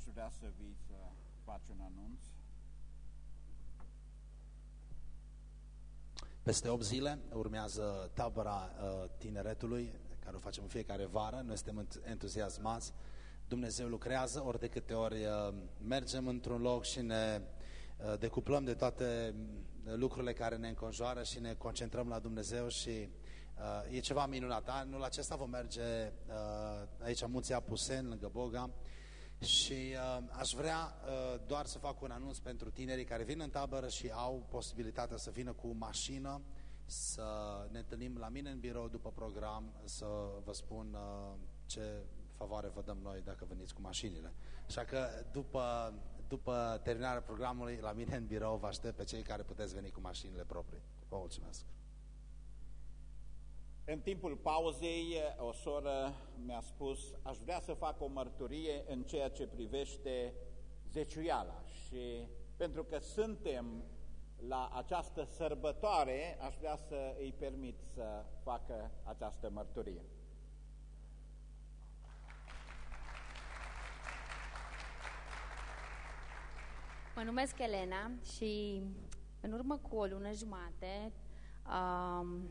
aș vrea să vii să faci un anunț. Peste 8 zile urmează tabăra uh, tineretului, care o facem în fiecare vară. Noi suntem entuziasmați. Dumnezeu lucrează ori de câte ori uh, mergem într-un loc și ne uh, decuplăm de toate lucrurile care ne înconjoară și ne concentrăm la Dumnezeu și e ceva minunat. Anul acesta vom merge aici în Munții Apusen, lângă Boga, și uh, aș vrea uh, doar să fac un anunț pentru tinerii care vin în tabără și au posibilitatea să vină cu mașină, să ne întâlnim la mine în birou după program, să vă spun uh, ce favoare vă dăm noi dacă veniți cu mașinile. Așa că după, după terminarea programului, la mine în birou vă aștept pe cei care puteți veni cu mașinile proprii. Vă mulțumesc! În timpul pauzei, o soră mi-a spus, aș vrea să fac o mărturie în ceea ce privește zeciuiala și pentru că suntem la această sărbătoare, aș vrea să îi permit să facă această mărturie. Mă numesc Elena și în urmă cu o lună jumate um,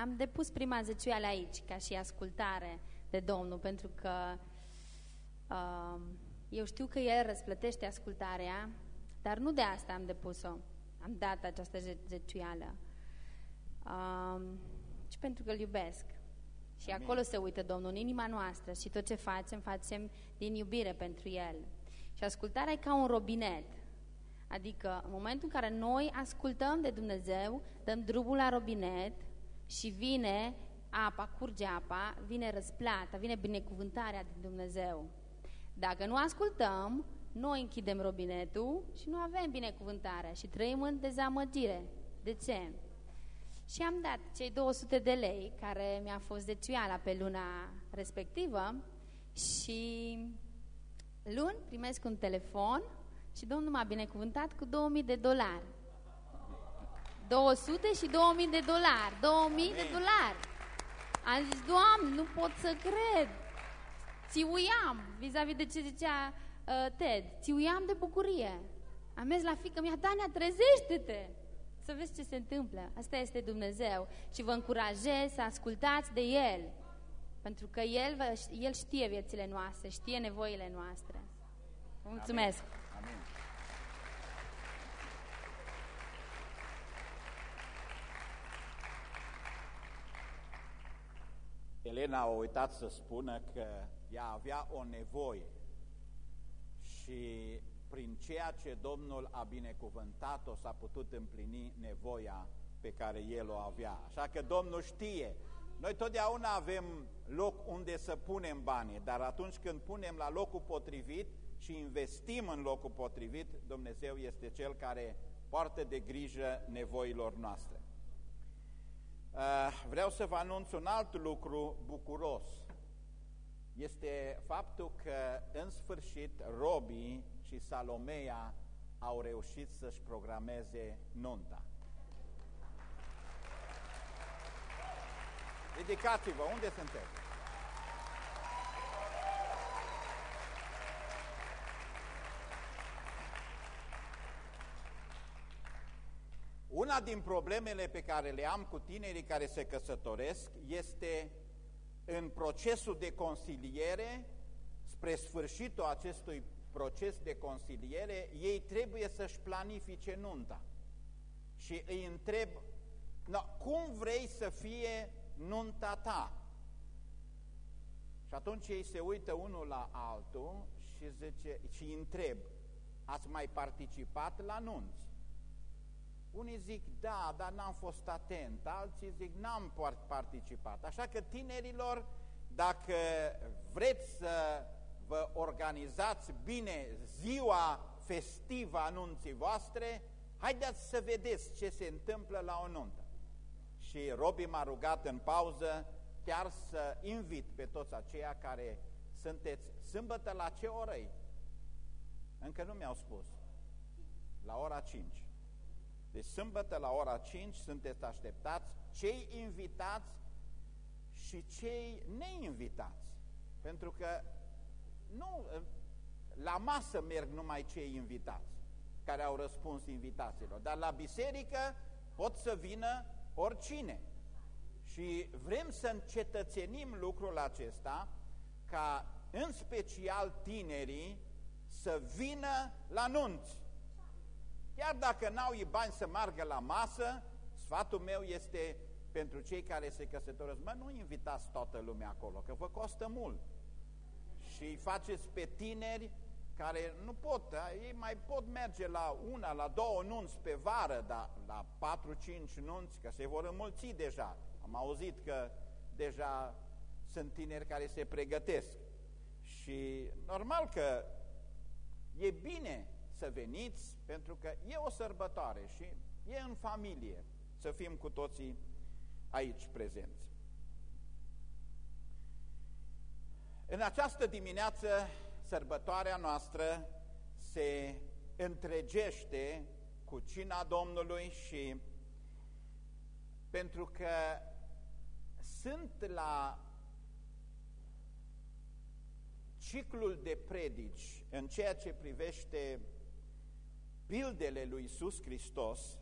am depus prima zeciuială aici, ca și ascultare de Domnul, pentru că uh, eu știu că El răsplătește ascultarea, dar nu de asta am depus-o. Am dat această zeciuială. Uh, și pentru că îl iubesc. Și Amin. acolo se uită Domnul, în inima noastră și tot ce facem, facem din iubire pentru El. Și ascultarea e ca un robinet. Adică în momentul în care noi ascultăm de Dumnezeu, dăm drumul la robinet și vine apa, curge apa, vine răsplata, vine binecuvântarea din Dumnezeu. Dacă nu ascultăm, noi închidem robinetul și nu avem binecuvântarea și trăim în dezamăgire. De ce? Și am dat cei 200 de lei care mi-a fost de ciuiala pe luna respectivă și luni primesc un telefon și Domnul m-a binecuvântat cu 2000 de dolari. 200 și 2000 de dolari. 2000 Amen. de dolari. Am zis, Doamne, nu pot să cred. Țiuiam, vis-a-vis de ce zicea uh, Ted, țiuiam de bucurie. Am mers la fică mea, Tania, trezește-te! Să vezi ce se întâmplă. Asta este Dumnezeu. Și vă încurajez să ascultați de El. Pentru că El, El știe viețile noastre, știe nevoile noastre. Vă mulțumesc! Amen. Elena a uitat să spună că ea avea o nevoie și prin ceea ce Domnul a binecuvântat-o s-a putut împlini nevoia pe care el o avea. Așa că Domnul știe. Noi totdeauna avem loc unde să punem banii, dar atunci când punem la locul potrivit și investim în locul potrivit, Dumnezeu este Cel care poartă de grijă nevoilor noastre. Eh, vreau să vă anunț un alt lucru bucuros. Este faptul că, în sfârșit, Robi și Salomea au reușit să-și programeze nunta. Ridicați-vă, unde sunteți? Una din problemele pe care le am cu tinerii care se căsătoresc este în procesul de consiliere, spre sfârșitul acestui proces de consiliere, ei trebuie să-și planifice nunta. Și îi întreb, no, cum vrei să fie nunta ta? Și atunci ei se uită unul la altul și, zice, și îi întreb, ați mai participat la nunți? Unii zic da, dar n-am fost atent, alții zic n-am participat. Așa că tinerilor, dacă vreți să vă organizați bine ziua festivă a nunții voastre, haideți să vedeți ce se întâmplă la o nuntă. Și Robi m-a rugat în pauză chiar să invit pe toți aceia care sunteți sâmbătă la ce oră -i? Încă nu mi-au spus. La ora 5. Deci sâmbătă la ora 5 sunteți așteptați cei invitați și cei neinvitați. Pentru că nu, la masă merg numai cei invitați, care au răspuns invitațiilor, dar la biserică pot să vină oricine. Și vrem să încetățenim lucrul acesta ca în special tinerii să vină la nunți. Chiar dacă n-au bani să meargă la masă, sfatul meu este pentru cei care se căsătoresc, mă, nu invitați toată lumea acolo, că vă costă mult. Și faceți pe tineri care nu pot, da? ei mai pot merge la una, la două nunți pe vară, dar la patru-cinci nunți, că se vor înmulți deja. Am auzit că deja sunt tineri care se pregătesc. Și normal că e bine să veniți, pentru că e o sărbătoare și e în familie să fim cu toții aici prezenți. În această dimineață, sărbătoarea noastră se întregește cu cina Domnului și pentru că sunt la ciclul de predici în ceea ce privește pildele lui Isus Hristos,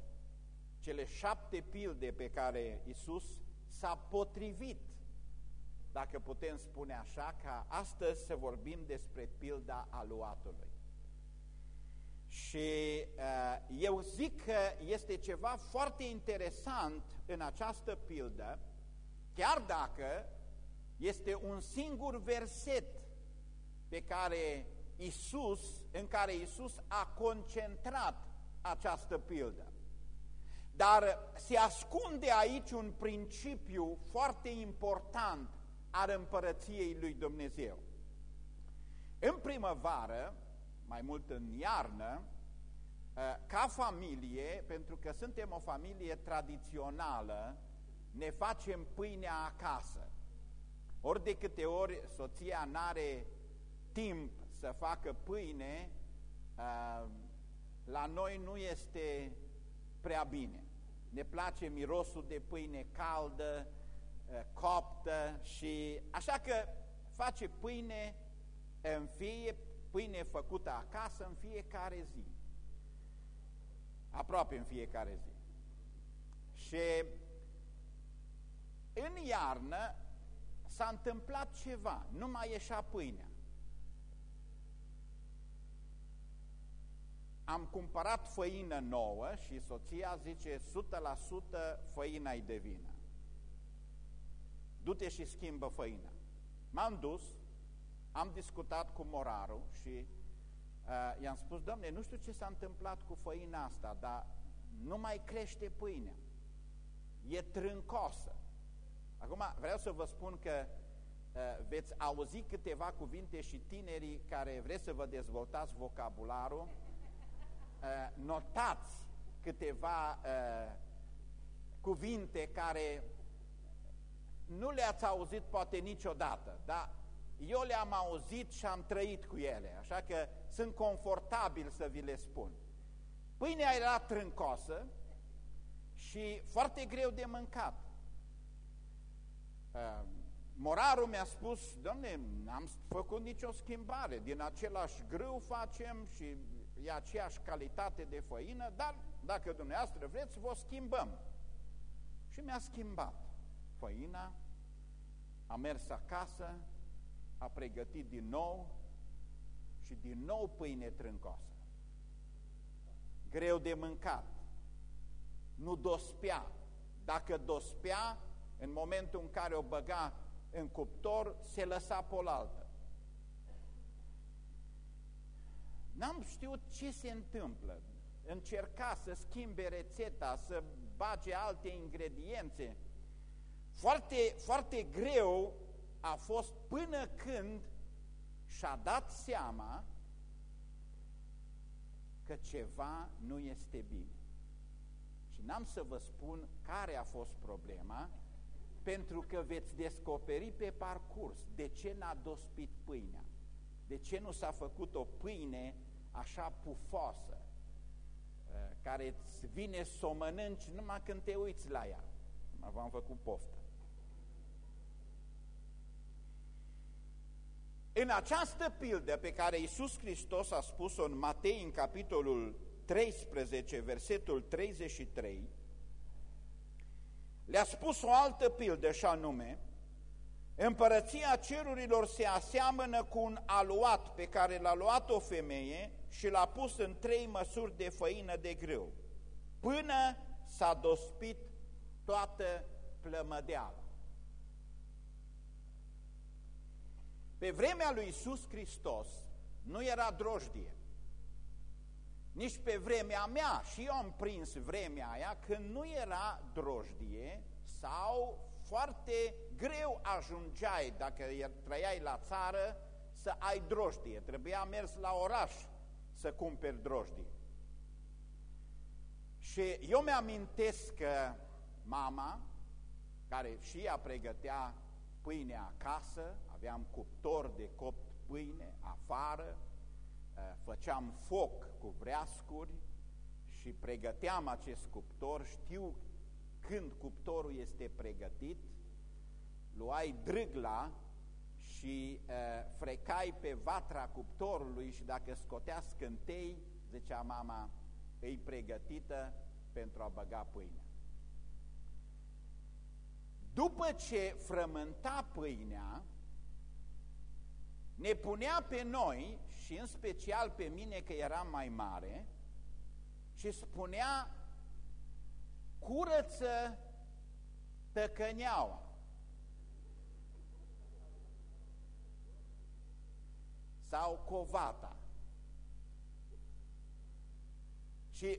cele șapte pilde pe care Isus s-a potrivit, dacă putem spune așa, ca astăzi să vorbim despre pilda aluatului. Și uh, eu zic că este ceva foarte interesant în această pildă, chiar dacă este un singur verset pe care Isus, în care Isus a concentrat această pildă. Dar se ascunde aici un principiu foarte important al împărăției lui Dumnezeu. În primăvară, mai mult în iarnă, ă, ca familie, pentru că suntem o familie tradițională, ne facem pâinea acasă. Ori de câte ori soția n-are timp să facă pâine, ă, la noi nu este prea bine. Ne place mirosul de pâine caldă, ă, coptă și așa că face pâine în fie pâine făcută acasă în fiecare zi. Aproape în fiecare zi. Și în iarnă s-a întâmplat ceva, nu mai ieșea pâinea. Am cumpărat făină nouă și soția zice 100% făina e de vină. Du-te și schimbă făina. M-am dus, am discutat cu morarul și uh, i-am spus, domne, nu știu ce s-a întâmplat cu făina asta, dar nu mai crește pâinea. E trâncosă. Acum vreau să vă spun că uh, veți auzi câteva cuvinte și tinerii care vreți să vă dezvoltați vocabularul, uh, notați câteva uh, cuvinte care nu le-ați auzit poate niciodată, dar eu le-am auzit și am trăit cu ele, așa că sunt confortabil să vi le spun. Pâinea era trâncosă și foarte greu de mâncat. Uh, morarul mi-a spus, domne, n-am făcut nicio schimbare, din același grâu facem și e aceeași calitate de făină, dar dacă dumneavoastră vreți, vă schimbăm. Și mi-a schimbat făina, a mers acasă, a pregătit din nou și din nou pâine trâncoasă. Greu de mâncat. Nu dospea. Dacă dospea, în momentul în care o băga în cuptor, se lăsa polaltă. N-am știut ce se întâmplă. Încerca să schimbe rețeta, să bage alte ingrediențe. Foarte, foarte greu a fost până când și-a dat seama că ceva nu este bine. Și n-am să vă spun care a fost problema, pentru că veți descoperi pe parcurs de ce n-a dospit pâinea, de ce nu s-a făcut o pâine așa pufoasă, uh, care îți vine să o mănânci numai când te uiți la ea. V-am făcut poftă. În această pildă pe care Iisus Hristos a spus-o în Matei, în capitolul 13, versetul 33, le-a spus o altă pildă și anume, Împărăția cerurilor se aseamănă cu un aluat pe care l-a luat o femeie și l-a pus în trei măsuri de făină de grâu, până s-a dospit toată plămădeala. Pe vremea lui Iisus Hristos nu era drojdie. Nici pe vremea mea, și eu am prins vremea aia, când nu era drojdie sau foarte greu ajungeai, dacă trăiai la țară, să ai drojdie. Trebuia mers la oraș să cumperi drojdie. Și eu mi-amintesc că mama, care și ea pregătea pâine acasă, aveam cuptor de copt pâine afară, eh, făceam foc cu vreascuri și pregăteam acest cuptor, știu când cuptorul este pregătit, luai drâgla și uh, frecai pe vatra cuptorului și dacă scotea scântei, zicea mama, îi pregătită pentru a băga pâinea. După ce frământa pâinea, ne punea pe noi, și în special pe mine că eram mai mare, și spunea, curăță tăcăneaua. Sau covata. Și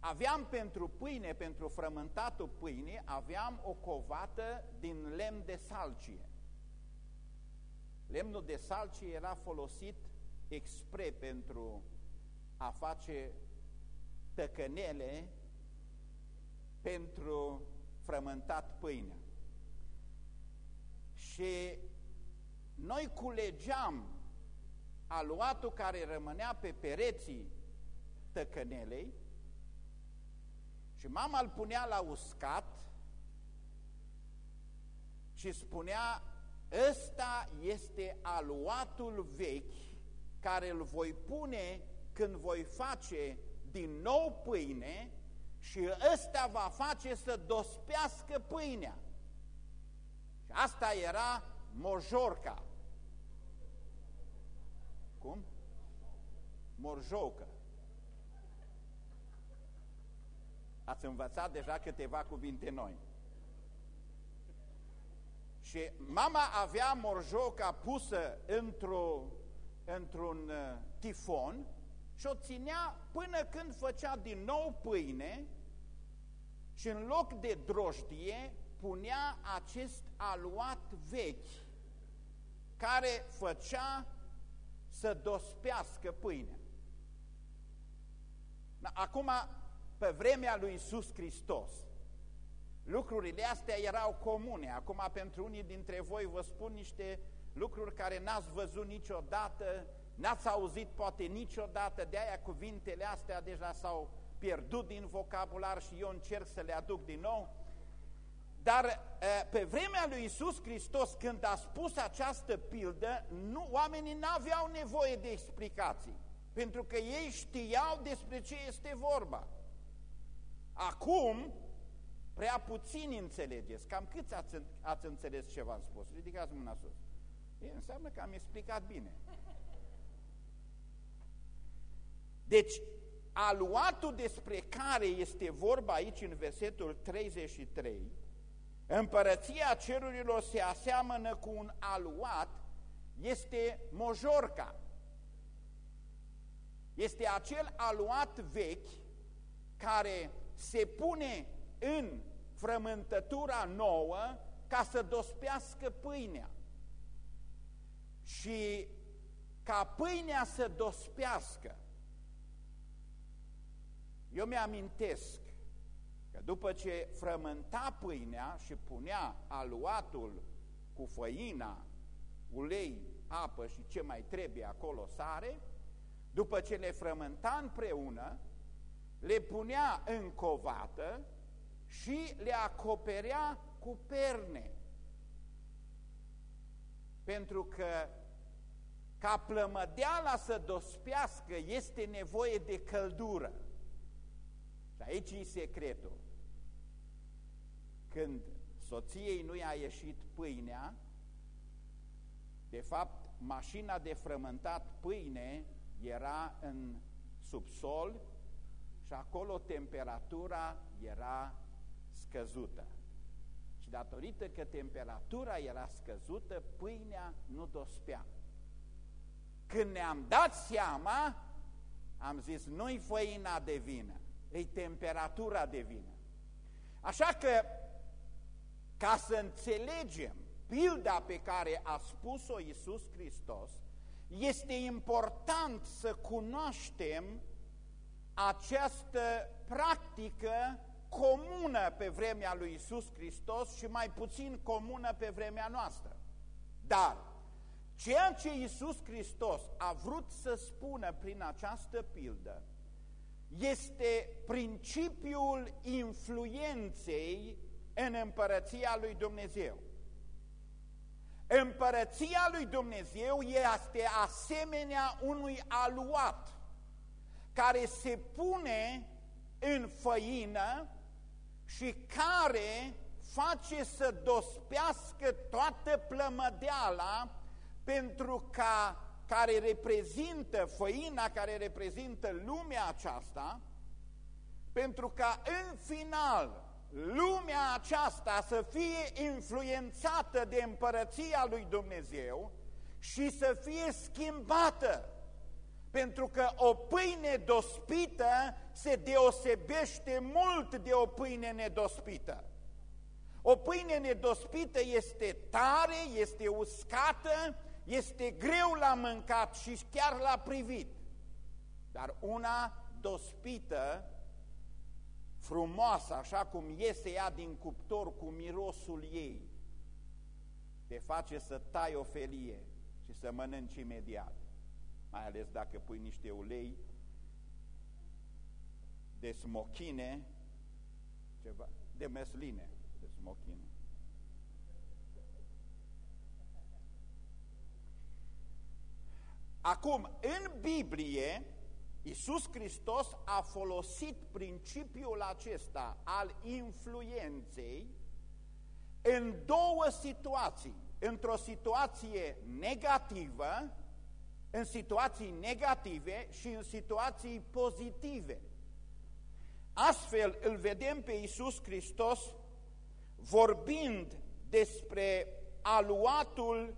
aveam pentru pâine, pentru frământatul pâine, aveam o covată din lemn de salcie. Lemnul de salcie era folosit expre pentru a face tăcănele pentru frământat pâinea. Și noi culegeam aluatul care rămânea pe pereții tăcănelei și mama îl punea la uscat și spunea, ăsta este aluatul vechi care îl voi pune când voi face din nou pâine și ăsta va face să dospească pâinea. Și asta era mojorca. Cum? Morjoucă. Ați învățat deja câteva cuvinte noi. Și mama avea morjoca pusă într-un într, uh, tifon și o ținea până când făcea din nou pâine și în loc de drojdie punea acest aluat vechi care făcea să dospească pâinea. Acum, pe vremea lui Iisus Hristos, lucrurile astea erau comune. Acum, pentru unii dintre voi vă spun niște lucruri care n-ați văzut niciodată, n-ați auzit poate niciodată, de aia cuvintele astea deja s-au pierdut din vocabular și eu încerc să le aduc din nou. Dar pe vremea lui Isus Hristos, când a spus această pildă, nu, oamenii n-aveau nevoie de explicații, pentru că ei știau despre ce este vorba. Acum, prea puțini înțelegeți. Cam câți ați, ați înțeles ce v-am spus? Ridicați mâna sus. E, înseamnă că am explicat bine. Deci, aluatul despre care este vorba aici în versetul 33 Împărăția cerurilor se aseamănă cu un aluat, este mojorca. Este acel aluat vechi care se pune în frământătura nouă ca să dospească pâinea. Și ca pâinea să dospească, eu mi-amintesc că după ce frământa pâinea și punea aluatul cu făina, ulei, apă și ce mai trebuie acolo, sare, după ce le frământa împreună, le punea în covată și le acoperea cu perne. Pentru că ca plămădeala să dospească este nevoie de căldură. Și aici e secretul. Când soției nu i-a ieșit pâinea, de fapt, mașina de frământat pâine era în subsol și acolo temperatura era scăzută. Și datorită că temperatura era scăzută, pâinea nu dospea. Când ne-am dat seama, am zis, nu-i făina de vină, e temperatura de vină. Așa că, ca să înțelegem pilda pe care a spus-o Iisus Hristos, este important să cunoaștem această practică comună pe vremea lui Iisus Hristos și mai puțin comună pe vremea noastră. Dar ceea ce Iisus Hristos a vrut să spună prin această pildă este principiul influenței în împărăția lui Dumnezeu. Împărăția lui Dumnezeu este asemenea unui aluat care se pune în făină și care face să dospească toată plămădeala pentru ca care reprezintă făina, care reprezintă lumea aceasta, pentru ca în final lumea aceasta să fie influențată de împărăția lui Dumnezeu și să fie schimbată. Pentru că o pâine dospită se deosebește mult de o pâine nedospită. O pâine nedospită este tare, este uscată, este greu la mâncat și chiar la privit. Dar una dospită frumoasă, așa cum iese ea din cuptor cu mirosul ei, te face să tai o felie și să mănânci imediat, mai ales dacă pui niște ulei de smochine, ceva, de mesline, de smochine. Acum, în Biblie, Iisus Hristos a folosit principiul acesta al influenței în două situații. Într-o situație negativă, în situații negative și în situații pozitive. Astfel îl vedem pe Iisus Hristos vorbind despre aluatul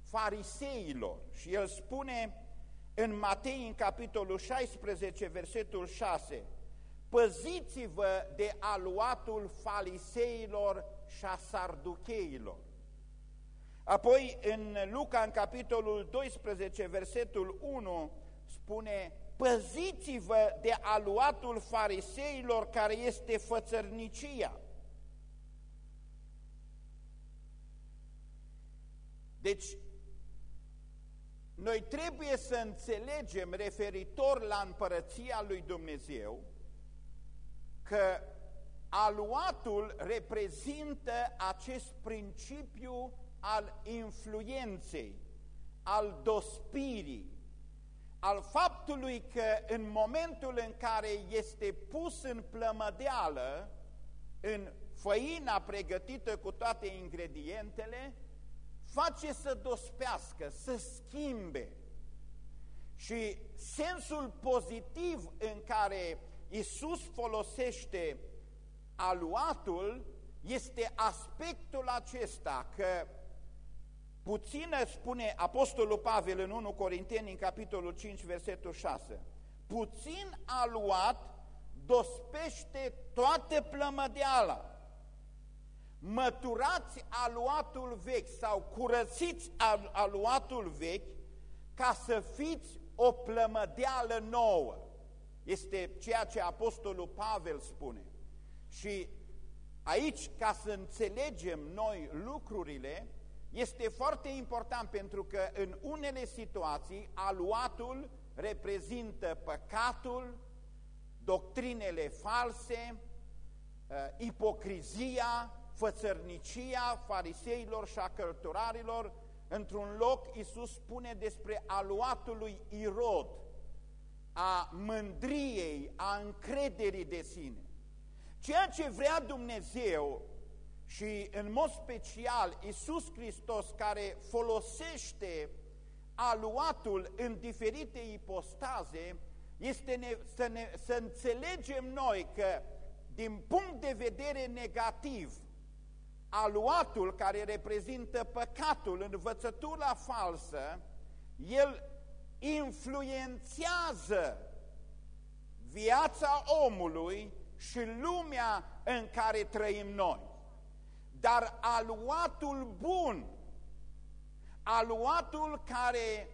fariseilor și el spune în Matei, în capitolul 16, versetul 6, Păziți-vă de aluatul faliseilor și a sarducheilor. Apoi, în Luca, în capitolul 12, versetul 1, spune, Păziți-vă de aluatul fariseilor care este fățărnicia. Deci, noi trebuie să înțelegem referitor la împărăția lui Dumnezeu că aluatul reprezintă acest principiu al influenței, al dospirii, al faptului că în momentul în care este pus în plămădeală, în făina pregătită cu toate ingredientele, face să dospească, să schimbe. Și sensul pozitiv în care Isus folosește aluatul este aspectul acesta că puțină, spune Apostolul Pavel în 1 Corinteni, în capitolul 5, versetul 6, puțin aluat dospește toată plămădeala măturați aluatul vechi sau curățiți aluatul vechi ca să fiți o plămădeală nouă. Este ceea ce Apostolul Pavel spune. Și aici, ca să înțelegem noi lucrurile, este foarte important pentru că în unele situații aluatul reprezintă păcatul, doctrinele false, uh, ipocrizia, fățărnicia fariseilor și a cărturarilor, într-un loc Iisus spune despre aluatul lui Irod, a mândriei, a încrederii de sine. Ceea ce vrea Dumnezeu și în mod special Iisus Hristos care folosește aluatul în diferite ipostaze, este ne, să, ne, să înțelegem noi că din punct de vedere negativ, aluatul care reprezintă păcatul, învățătura falsă, el influențează viața omului și lumea în care trăim noi. Dar aluatul bun, aluatul care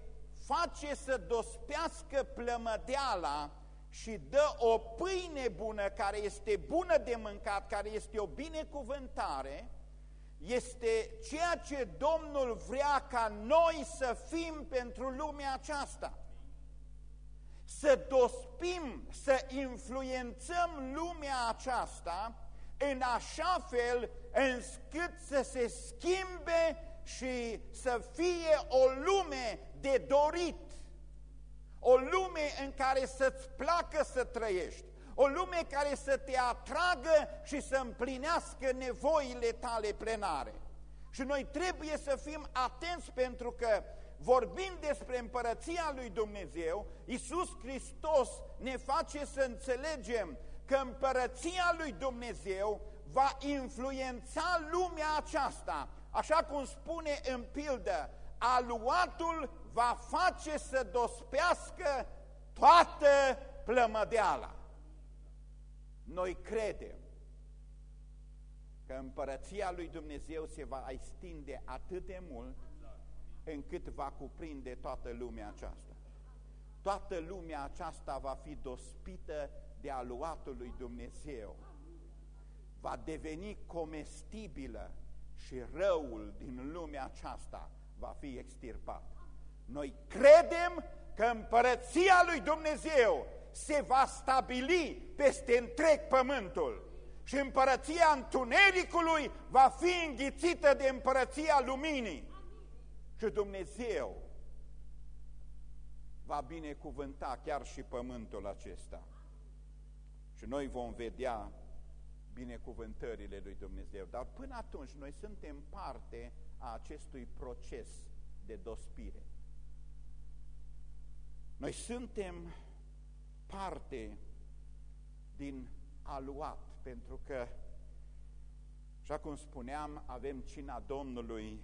face să dospească plămădeala și dă o pâine bună care este bună de mâncat, care este o binecuvântare, este ceea ce Domnul vrea ca noi să fim pentru lumea aceasta. Să dospim, să influențăm lumea aceasta în așa fel încât să se schimbe și să fie o lume de dorit, o lume în care să-ți placă să trăiești, o lume care să te atragă și să împlinească nevoile tale plenare. Și noi trebuie să fim atenți pentru că vorbind despre împărăția lui Dumnezeu, Iisus Hristos ne face să înțelegem că împărăția lui Dumnezeu va influența lumea aceasta, așa cum spune în pildă, aluatul va face să dospească toată plămădeala. Noi credem că împărăția lui Dumnezeu se va extinde atât de mult încât va cuprinde toată lumea aceasta. Toată lumea aceasta va fi dospită de aluatul lui Dumnezeu. Va deveni comestibilă și răul din lumea aceasta va fi extirpat. Noi credem că împărăția lui Dumnezeu se va stabili peste întreg pământul și împărăția întunericului va fi înghițită de împărăția luminii. Și Dumnezeu va binecuvânta chiar și pământul acesta. Și noi vom vedea binecuvântările lui Dumnezeu. Dar până atunci noi suntem parte a acestui proces de dospire. Noi suntem parte din aluat, pentru că, așa cum spuneam, avem cina Domnului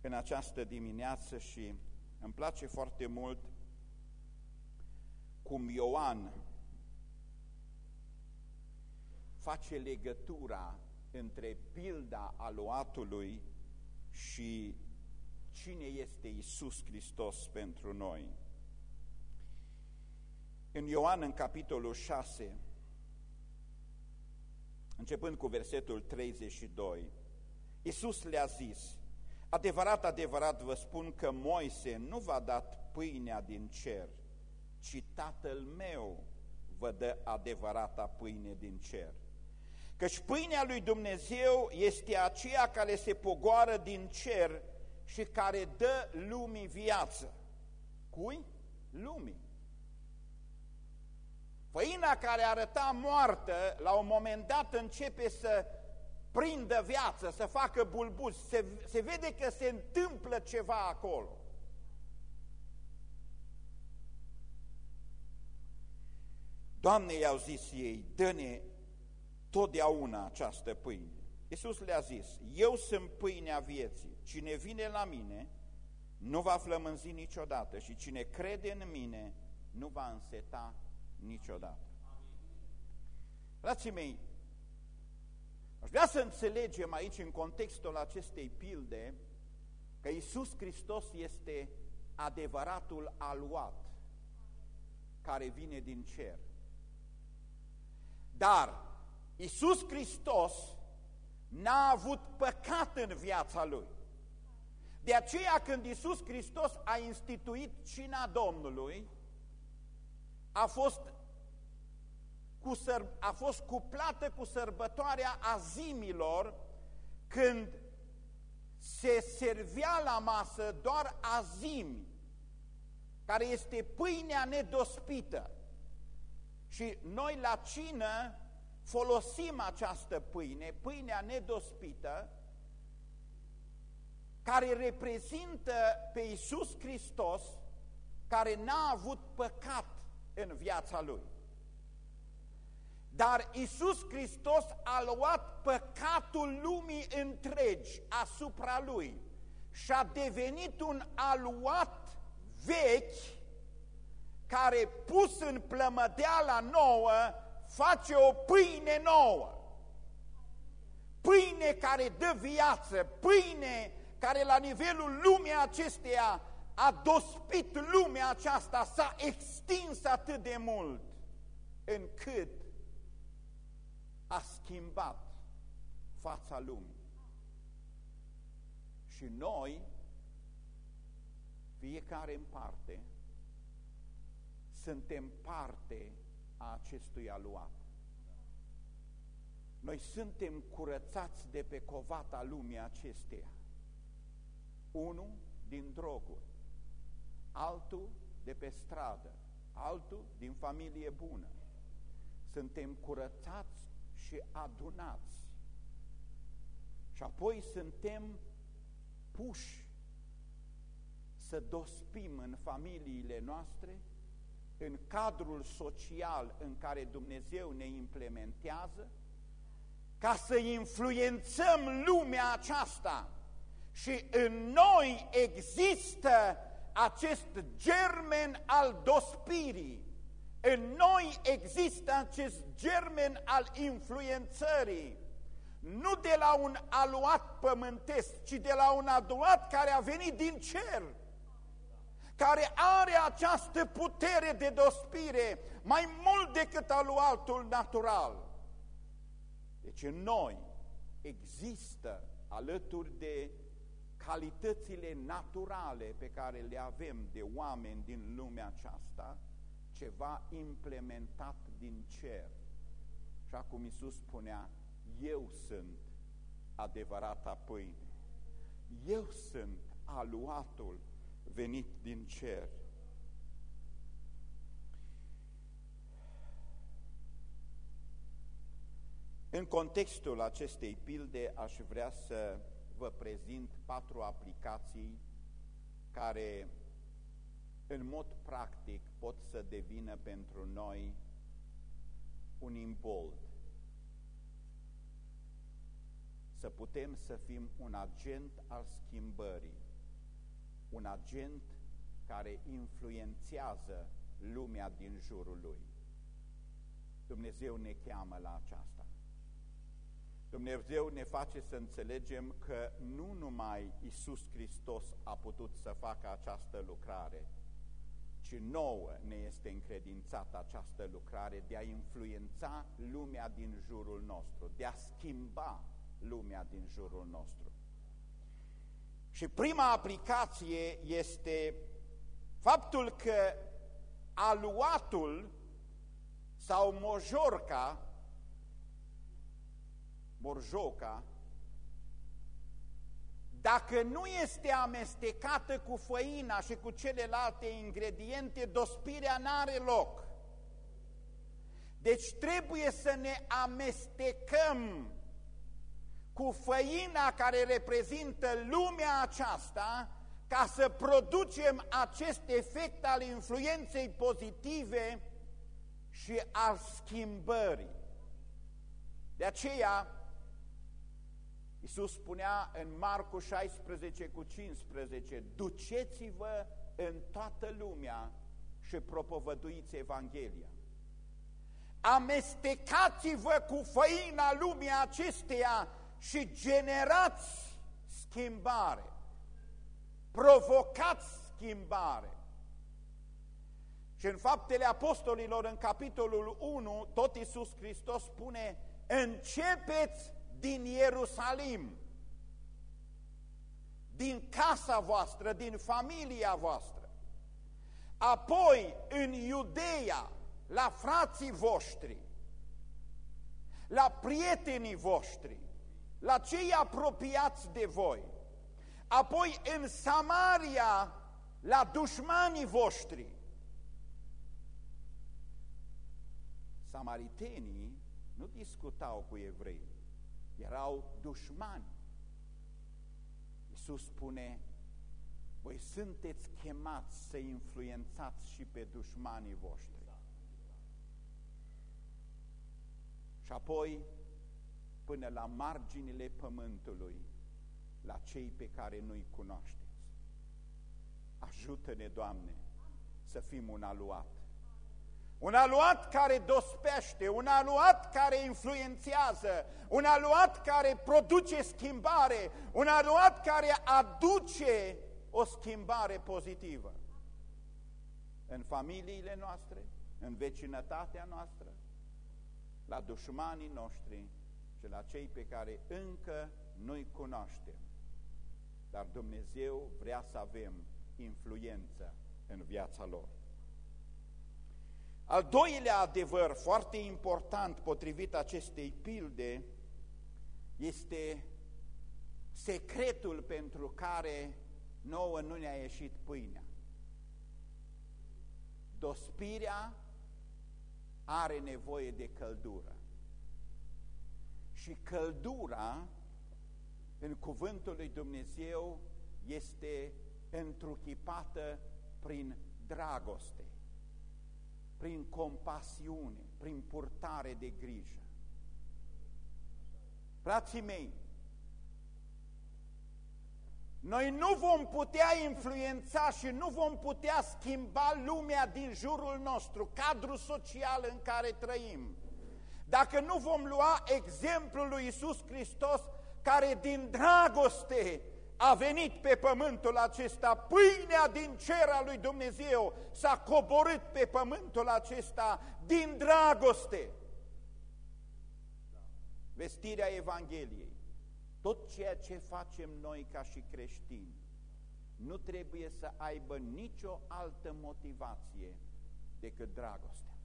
în această dimineață și îmi place foarte mult cum Ioan face legătura între pilda aluatului și cine este Isus Hristos pentru noi. În Ioan, în capitolul 6, începând cu versetul 32, Iisus le-a zis, Adevărat, adevărat vă spun că Moise nu v-a dat pâinea din cer, ci Tatăl meu vă dă adevărata pâine din cer. Căci pâinea lui Dumnezeu este aceea care se pogoară din cer și care dă lumii viață. Cui? Lumii. Făina care arăta moartă, la un moment dat începe să prindă viață, să facă bulbuzi, se, se vede că se întâmplă ceva acolo. Doamne, i-au zis ei, dă-ne totdeauna această pâine. Iisus le-a zis, eu sunt pâinea vieții, cine vine la mine nu va flămânzi niciodată și cine crede în mine nu va înseta niciodată. Frații mei, aș vrea să înțelegem aici, în contextul acestei pilde, că Isus Hristos este adevăratul aluat care vine din cer. Dar Isus Hristos n-a avut păcat în viața Lui. De aceea când Isus Hristos a instituit cina Domnului, a fost, cu săr, a fost cuplată cu sărbătoarea azimilor, când se servea la masă doar azimi, care este pâinea nedospită. Și noi la cină folosim această pâine, pâinea nedospită, care reprezintă pe Iisus Hristos, care n-a avut păcat în viața Lui. Dar Isus Hristos a luat păcatul lumii întregi asupra Lui și a devenit un aluat vechi care pus în plămădeala nouă face o pâine nouă. Pâine care dă viață, pâine care la nivelul lumii acesteia a dospit lumea aceasta, s-a extins atât de mult încât a schimbat fața lumii. Și noi, fiecare în parte, suntem parte a acestui aluat. Noi suntem curățați de pe covata lumii acesteia. Unul din droguri, altul de pe stradă, altul din familie bună. Suntem curățați și adunați. Și apoi suntem puși să dospim în familiile noastre, în cadrul social în care Dumnezeu ne implementează, ca să influențăm lumea aceasta și în noi există acest germen al dospirii, în noi există acest germen al influențării, nu de la un aluat pământesc, ci de la un aluat care a venit din cer, care are această putere de dospire mai mult decât aluatul natural. Deci în noi există, alături de calitățile naturale pe care le avem de oameni din lumea aceasta, ceva implementat din cer. Și acum Iisus spunea, eu sunt adevărata pâine. Eu sunt aluatul venit din cer. În contextul acestei pilde aș vrea să vă prezint patru aplicații care în mod practic pot să devină pentru noi un imbold. Să putem să fim un agent al schimbării, un agent care influențează lumea din jurul lui. Dumnezeu ne cheamă la aceasta. Dumnezeu ne face să înțelegem că nu numai Isus Hristos a putut să facă această lucrare, ci nouă ne este încredințată această lucrare de a influența lumea din jurul nostru, de a schimba lumea din jurul nostru. Și prima aplicație este faptul că aluatul sau mojorca, morjoca, dacă nu este amestecată cu făina și cu celelalte ingrediente, dospirea n-are loc. Deci trebuie să ne amestecăm cu făina care reprezintă lumea aceasta ca să producem acest efect al influenței pozitive și al schimbării. De aceea, Iisus spunea în Marcu 16 cu 15, duceți-vă în toată lumea și propovăduiți Evanghelia. Amestecați-vă cu făina lumii acesteia și generați schimbare. Provocați schimbare. Și în Faptele Apostolilor, în capitolul 1, tot Iisus Hristos spune, începeți din Ierusalim, din casa voastră, din familia voastră, apoi în Iudeia, la frații voștri, la prietenii voștri, la cei apropiați de voi, apoi în Samaria la dușmanii voștri. Samaritenii nu discutau cu evrei, erau dușmani. Iisus spune, voi sunteți chemați să influențați și pe dușmanii voștri. Și apoi până la marginile pământului, la cei pe care nu-i cunoașteți. Ajută-ne, Doamne, să fim un aluat. Un aluat care dospește, un aluat care influențează, un aluat care produce schimbare, un aluat care aduce o schimbare pozitivă în familiile noastre, în vecinătatea noastră, la dușmanii noștri și la cei pe care încă nu-i cunoaștem. Dar Dumnezeu vrea să avem influență în viața lor. Al doilea adevăr foarte important potrivit acestei pilde este secretul pentru care nouă nu ne-a ieșit pâinea. Dospirea are nevoie de căldură. Și căldura în cuvântul lui Dumnezeu este întruchipată prin dragoste, prin compasiune, prin purtare de grijă. Frații mei, noi nu vom putea influența și nu vom putea schimba lumea din jurul nostru, cadrul social în care trăim, dacă nu vom lua exemplul lui Isus Hristos, care din dragoste a venit pe pământul acesta, pâinea din cer a lui Dumnezeu s-a coborât pe pământul acesta din dragoste. Vestirea Evangheliei, tot ceea ce facem noi ca și creștini, nu trebuie să aibă nicio altă motivație decât dragostea.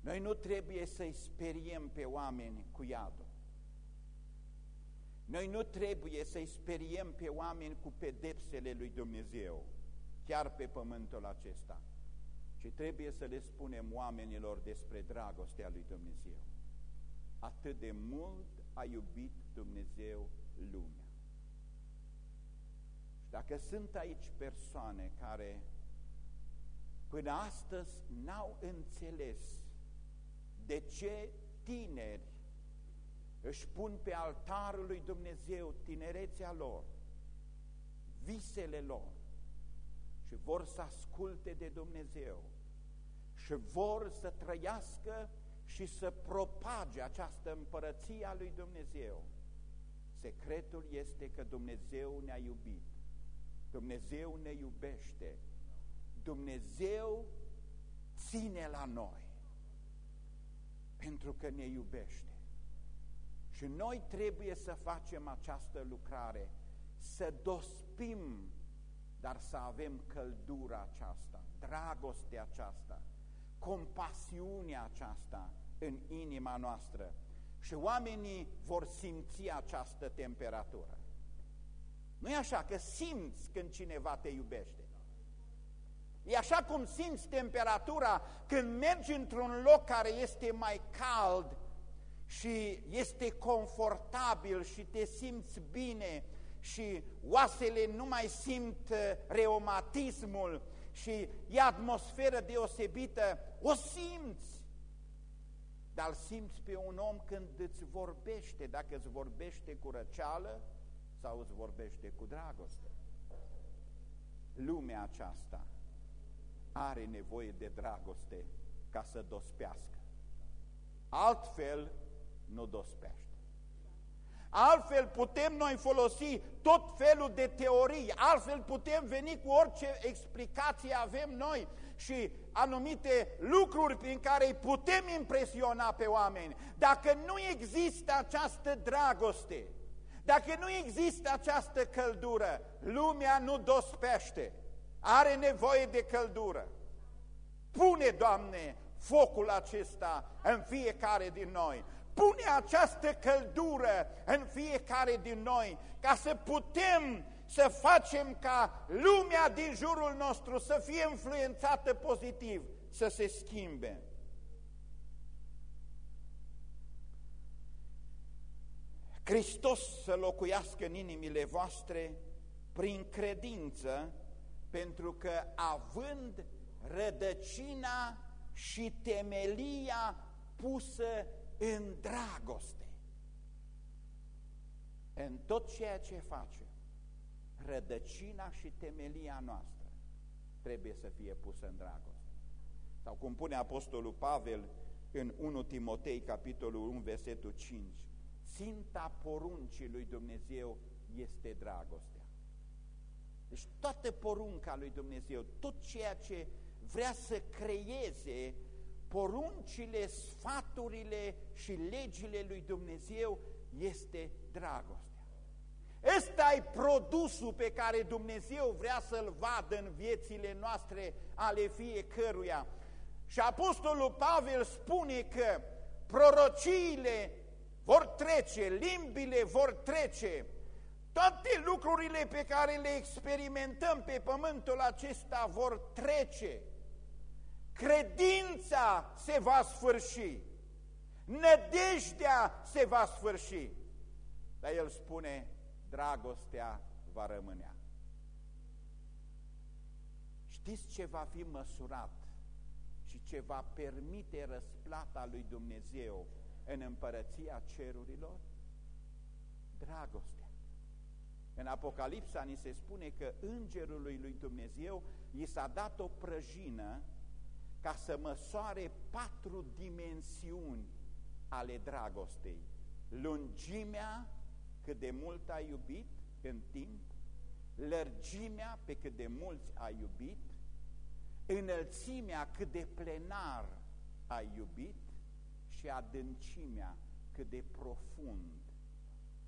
Noi nu trebuie să-i speriem pe oameni cu iadul. Noi nu trebuie să-i speriem pe oameni cu pedepsele lui Dumnezeu, chiar pe pământul acesta, ci trebuie să le spunem oamenilor despre dragostea lui Dumnezeu. Atât de mult a iubit Dumnezeu lumea. Și dacă sunt aici persoane care până astăzi n-au înțeles de ce tineri își pun pe altarul lui Dumnezeu tinerețea lor, visele lor și vor să asculte de Dumnezeu și vor să trăiască și să propage această împărăție a lui Dumnezeu. Secretul este că Dumnezeu ne-a iubit, Dumnezeu ne iubește, Dumnezeu ține la noi pentru că ne iubește. Și noi trebuie să facem această lucrare, să dospim, dar să avem căldura aceasta, dragostea aceasta, compasiunea aceasta în inima noastră. Și oamenii vor simți această temperatură. nu e așa că simți când cineva te iubește. E așa cum simți temperatura când mergi într-un loc care este mai cald și este confortabil și te simți bine și oasele nu mai simt uh, reumatismul și e atmosferă deosebită, o simți. Dar simți pe un om când îți vorbește, dacă îți vorbește cu răceală sau îți vorbește cu dragoste. Lumea aceasta are nevoie de dragoste ca să dospească. Altfel nu dospește. Altfel putem noi folosi tot felul de teorii, altfel putem veni cu orice explicație avem noi și anumite lucruri prin care îi putem impresiona pe oameni. Dacă nu există această dragoste, dacă nu există această căldură, lumea nu dospește are nevoie de căldură. Pune, Doamne, focul acesta în fiecare din noi. Pune această căldură în fiecare din noi ca să putem să facem ca lumea din jurul nostru să fie influențată pozitiv, să se schimbe. Hristos să locuiască în inimile voastre prin credință, pentru că având rădăcina și temelia pusă în dragoste. În tot ceea ce facem, rădăcina și temelia noastră trebuie să fie pusă în dragoste. Sau cum pune Apostolul Pavel în 1 Timotei, capitolul 1, versetul 5, ținta poruncii lui Dumnezeu este dragostea. Deci toată porunca lui Dumnezeu, tot ceea ce vrea să creeze poruncile, sfaturile și legile lui Dumnezeu este dragostea. Ăsta e produsul pe care Dumnezeu vrea să-l vadă în viețile noastre ale fiecăruia. Și Apostolul Pavel spune că prorociile vor trece, limbile vor trece, toate lucrurile pe care le experimentăm pe pământul acesta vor trece. Credința se va sfârși, nădejdea se va sfârși. Dar el spune, dragostea va rămânea. Știți ce va fi măsurat și ce va permite răsplata lui Dumnezeu în împărăția cerurilor? Dragostea. În Apocalipsa ni se spune că îngerului lui Dumnezeu i s-a dat o prăjină ca să măsoare patru dimensiuni ale dragostei. Lungimea, cât de mult ai iubit în timp, lărgimea pe cât de mulți ai iubit, înălțimea cât de plenar ai iubit și adâncimea cât de profund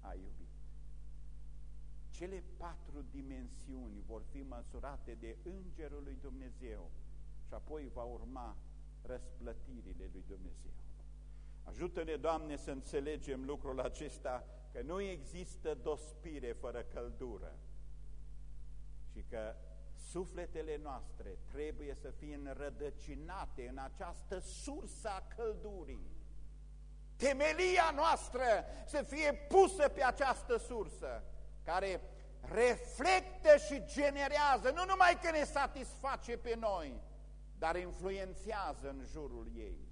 ai iubit. Cele patru dimensiuni vor fi măsurate de Îngerul lui Dumnezeu și apoi va urma răsplătirile lui Dumnezeu. Ajută-ne, Doamne, să înțelegem lucrul acesta, că nu există dospire fără căldură și că sufletele noastre trebuie să fie înrădăcinate în această sursă a căldurii. Temelia noastră să fie pusă pe această sursă, care reflectă și generează, nu numai că ne satisface pe noi, dar influențează în jurul ei.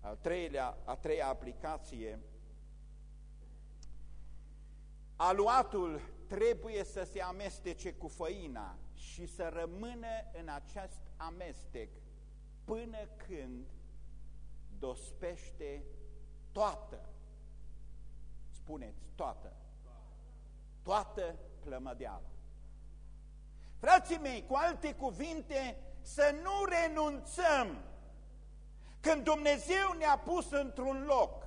A treilea, a treia aplicație, aluatul trebuie să se amestece cu făina și să rămână în acest amestec până când dospește toată, spuneți toată, toată plămădeala. Frații mei, cu alte cuvinte, să nu renunțăm când Dumnezeu ne-a pus într-un loc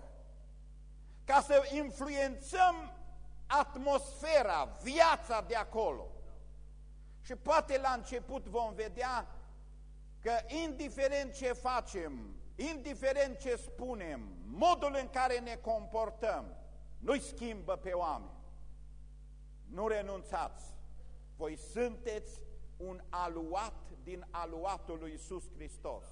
ca să influențăm atmosfera, viața de acolo. Și poate la început vom vedea că indiferent ce facem, indiferent ce spunem, modul în care ne comportăm, nu-i schimbă pe oameni. Nu renunțați voi sunteți un aluat din aluatul lui Iisus Hristos.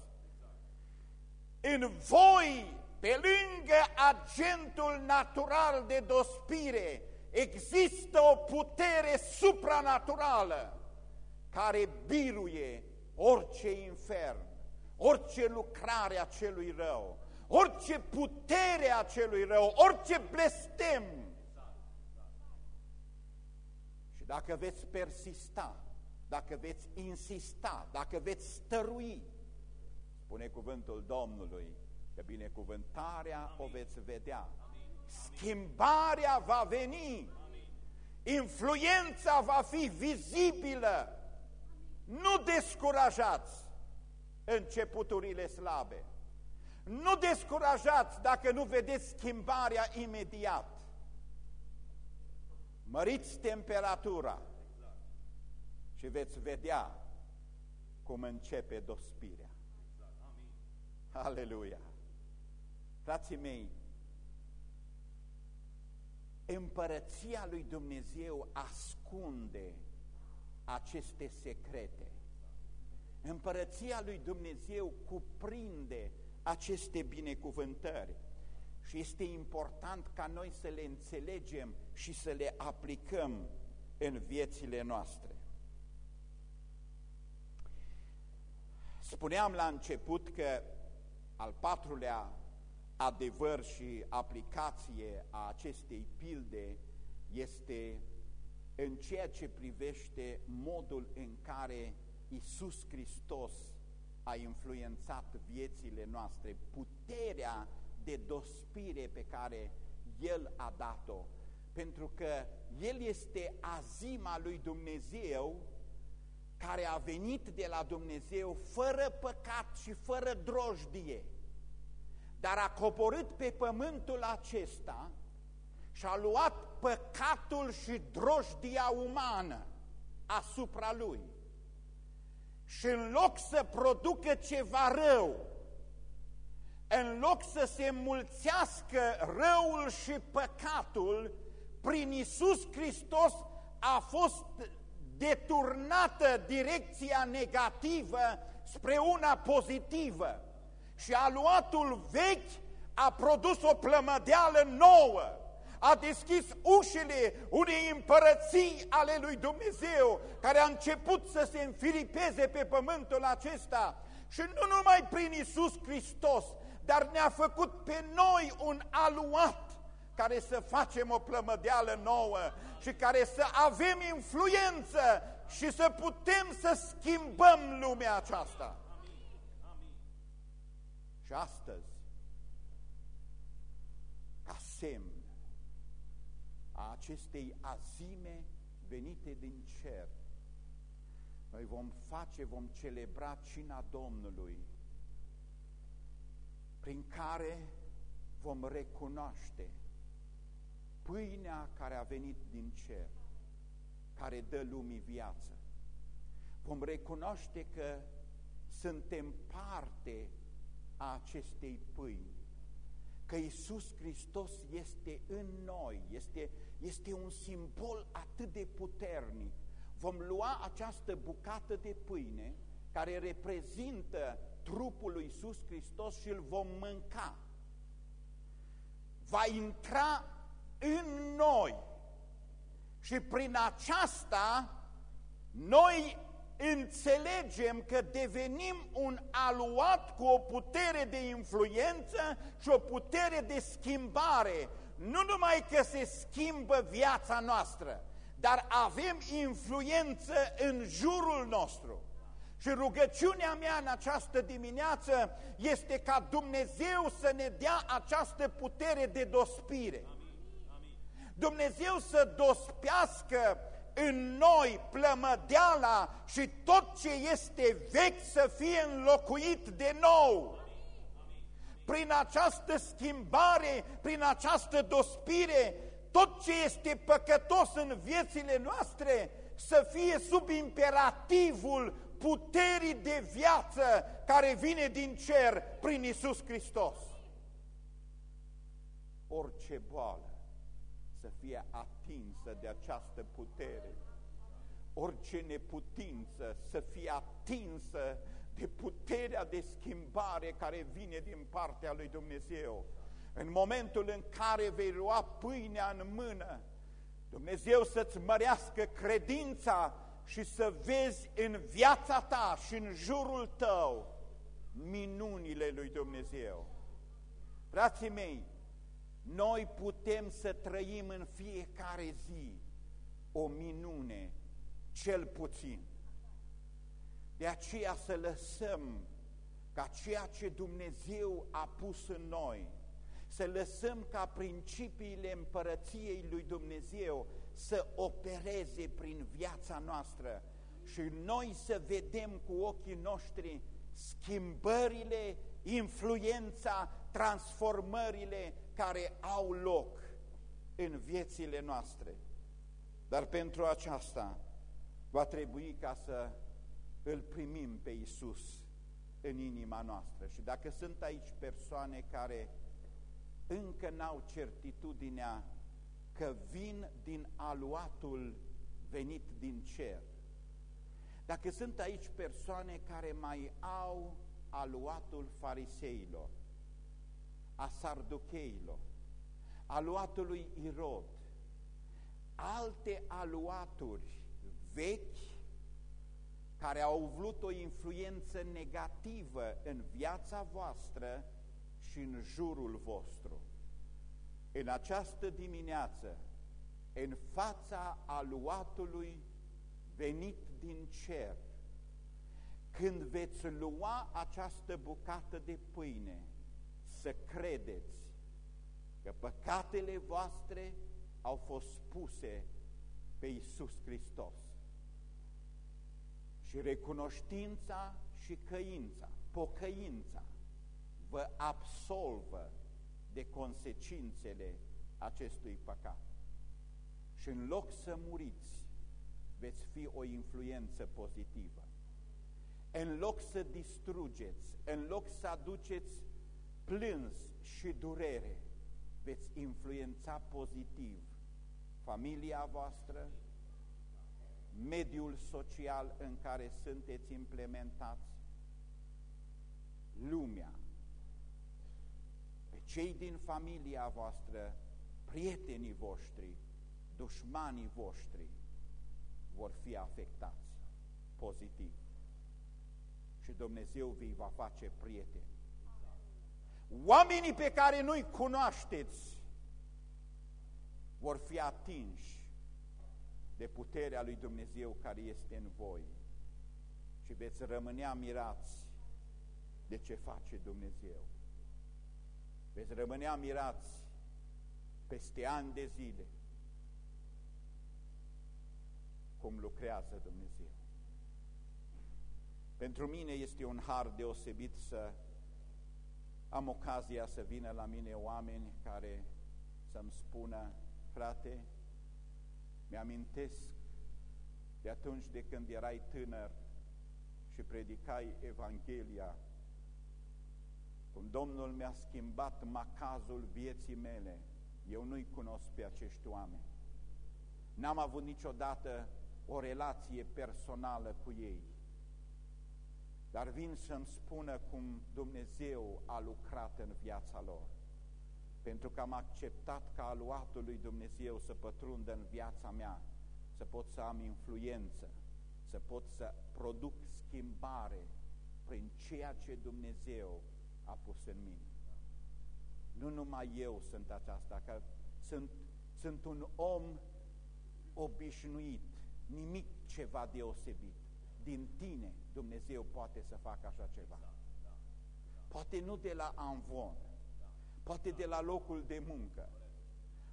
În voi, pe lângă agentul natural de dospire, există o putere supranaturală care biruie orice infern, orice lucrare a celui rău, orice putere a celui rău, orice blestem dacă veți persista, dacă veți insista, dacă veți stărui, spune cuvântul Domnului, că binecuvântarea o veți vedea. Schimbarea va veni, influența va fi vizibilă. Nu descurajați începuturile slabe. Nu descurajați dacă nu vedeți schimbarea imediat. Măriți temperatura și veți vedea cum începe dospirea. Aleluia! Frații mei, împărăția lui Dumnezeu ascunde aceste secrete. Împărăția lui Dumnezeu cuprinde aceste binecuvântări și este important ca noi să le înțelegem și să le aplicăm în viețile noastre. Spuneam la început că al patrulea adevăr și aplicație a acestei pilde este în ceea ce privește modul în care Isus Hristos a influențat viețile noastre, puterea de dospire pe care El a dat-o, pentru că El este azima lui Dumnezeu care a venit de la Dumnezeu fără păcat și fără drojdie, dar a coborât pe pământul acesta și a luat păcatul și drojdia umană asupra lui. Și în loc să producă ceva rău, în loc să se mulțească răul și păcatul, prin Isus Hristos a fost deturnată direcția negativă spre una pozitivă. Și aluatul vechi a produs o plămădeală nouă, a deschis ușile unei împărății ale lui Dumnezeu care a început să se înfilipeze pe pământul acesta. Și nu numai prin Isus Hristos, dar ne-a făcut pe noi un aluat care să facem o plămădeală nouă și care să avem influență și să putem să schimbăm lumea aceasta. Și astăzi, ca semn a acestei azime venite din cer, noi vom face, vom celebra cina Domnului, prin care vom recunoaște pâinea care a venit din cer, care dă lumii viață. Vom recunoaște că suntem parte a acestei pâini, că Iisus Hristos este în noi, este, este un simbol atât de puternic. Vom lua această bucată de pâine care reprezintă trupul lui Iisus Hristos și îl vom mânca. Va intra în noi și prin aceasta noi înțelegem că devenim un aluat cu o putere de influență și o putere de schimbare. Nu numai că se schimbă viața noastră, dar avem influență în jurul nostru. Și rugăciunea mea în această dimineață este ca Dumnezeu să ne dea această putere de dospire. Dumnezeu să dospească în noi plămădeala și tot ce este vechi să fie înlocuit de nou. Prin această schimbare, prin această dospire, tot ce este păcătos în viețile noastre să fie sub imperativul puterii de viață care vine din cer prin Isus Hristos. Orice boală să fie atinsă de această putere. Orice neputință să fie atinsă de puterea de schimbare care vine din partea lui Dumnezeu. În momentul în care vei lua pâinea în mână, Dumnezeu să-ți mărească credința și să vezi în viața ta și în jurul tău minunile lui Dumnezeu. Frații mei, noi putem să trăim în fiecare zi o minune, cel puțin. De aceea să lăsăm ca ceea ce Dumnezeu a pus în noi, să lăsăm ca principiile împărăției lui Dumnezeu să opereze prin viața noastră și noi să vedem cu ochii noștri schimbările, influența, transformările care au loc în viețile noastre. Dar pentru aceasta va trebui ca să îl primim pe Isus în inima noastră. Și dacă sunt aici persoane care încă n-au certitudinea că vin din aluatul venit din cer. Dacă sunt aici persoane care mai au aluatul fariseilor, a sarducheilor, aluatului Irod, alte aluaturi vechi care au vrut o influență negativă în viața voastră și în jurul vostru. În această dimineață, în fața aluatului venit din cer, când veți lua această bucată de pâine, să credeți că păcatele voastre au fost puse pe Iisus Hristos. Și recunoștința și căința, pocăința, vă absolvă de consecințele acestui păcat. Și în loc să muriți, veți fi o influență pozitivă. În loc să distrugeți, în loc să aduceți plâns și durere, veți influența pozitiv familia voastră, mediul social în care sunteți implementați, lumea, pe cei din familia voastră, prietenii voștri, dușmanii voștri vor fi afectați pozitiv. Și Dumnezeu vi va face prieteni. Oamenii pe care nu-i cunoașteți vor fi atinși de puterea lui Dumnezeu care este în voi și veți rămâne mirați de ce face Dumnezeu. Veți rămâne mirați peste ani de zile cum lucrează Dumnezeu. Pentru mine este un har deosebit să am ocazia să vină la mine oameni care să-mi spună, frate, mi-amintesc de atunci de când erai tânăr și predicai Evanghelia, cum Domnul mi-a schimbat macazul vieții mele, eu nu-i cunosc pe acești oameni. N-am avut niciodată o relație personală cu ei, dar vin să-mi spună cum Dumnezeu a lucrat în viața lor. Pentru că am acceptat ca aluatul lui Dumnezeu să pătrundă în viața mea, să pot să am influență, să pot să produc schimbare prin ceea ce Dumnezeu a pus în mine. Nu numai eu sunt aceasta, că sunt, sunt un om obișnuit, nimic ceva deosebit. Din tine Dumnezeu poate să facă așa ceva. Poate nu de la Anvon, poate de la locul de muncă,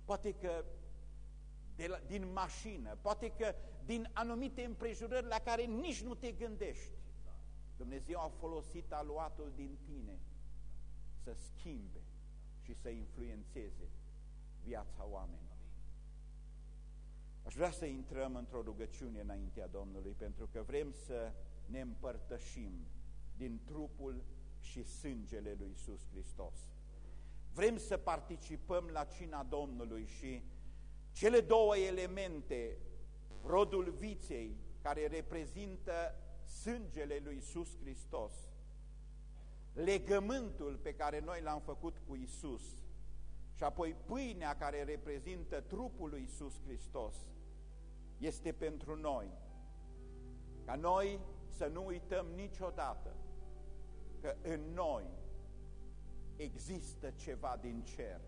poate că de la, din mașină, poate că din anumite împrejurări la care nici nu te gândești. Dumnezeu a folosit aluatul din tine să schimbe și să influențeze viața oamenilor. Aș vrea să intrăm într-o rugăciune înaintea Domnului, pentru că vrem să ne împărtășim din trupul și sângele lui Iisus Hristos. Vrem să participăm la cina Domnului și cele două elemente, rodul viței, care reprezintă sângele lui Iisus Hristos, legământul pe care noi l-am făcut cu Iisus și apoi pâinea care reprezintă trupul lui Iisus Hristos, este pentru noi. Ca noi să nu uităm niciodată că în noi există ceva din cer